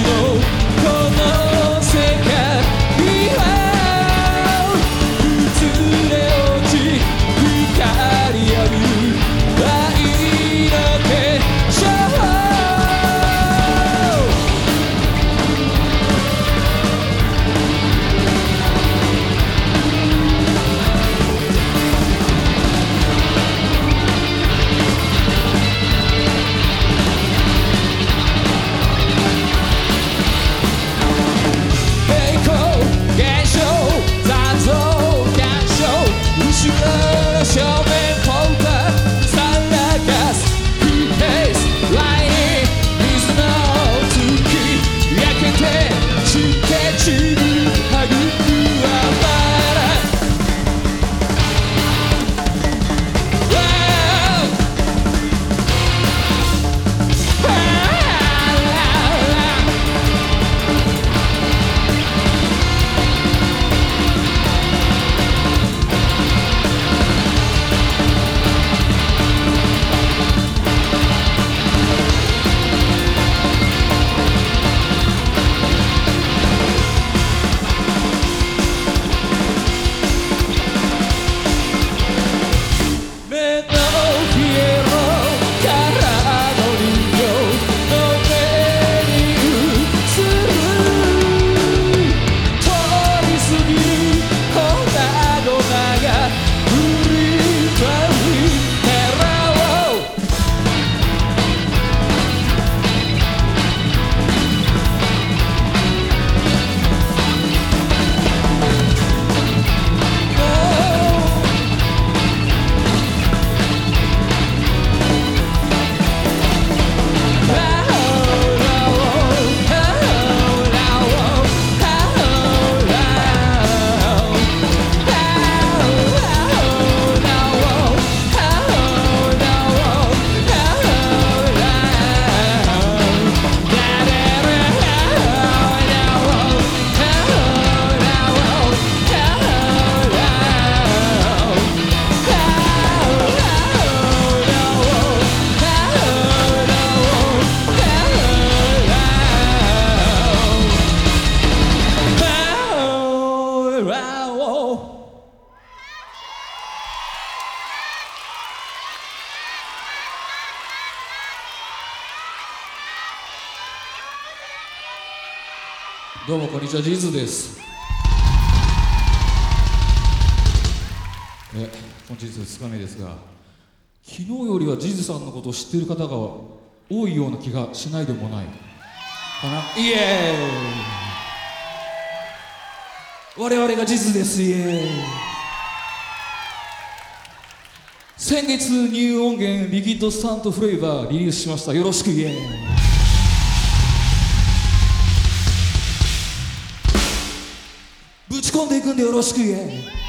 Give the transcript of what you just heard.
白どうもこんにちは ZIZです。え本日2日目ですが昨日よりは ZIZさんのことを知っている方が多いような気がしないでもない。かな？イエーイ。我々が ZIZですイエーイ。先月ニュー音源「ビギットスタントフレーバー」リリースしました。よろしくイエーイ。ぶち込んでいくんでよろしく言え。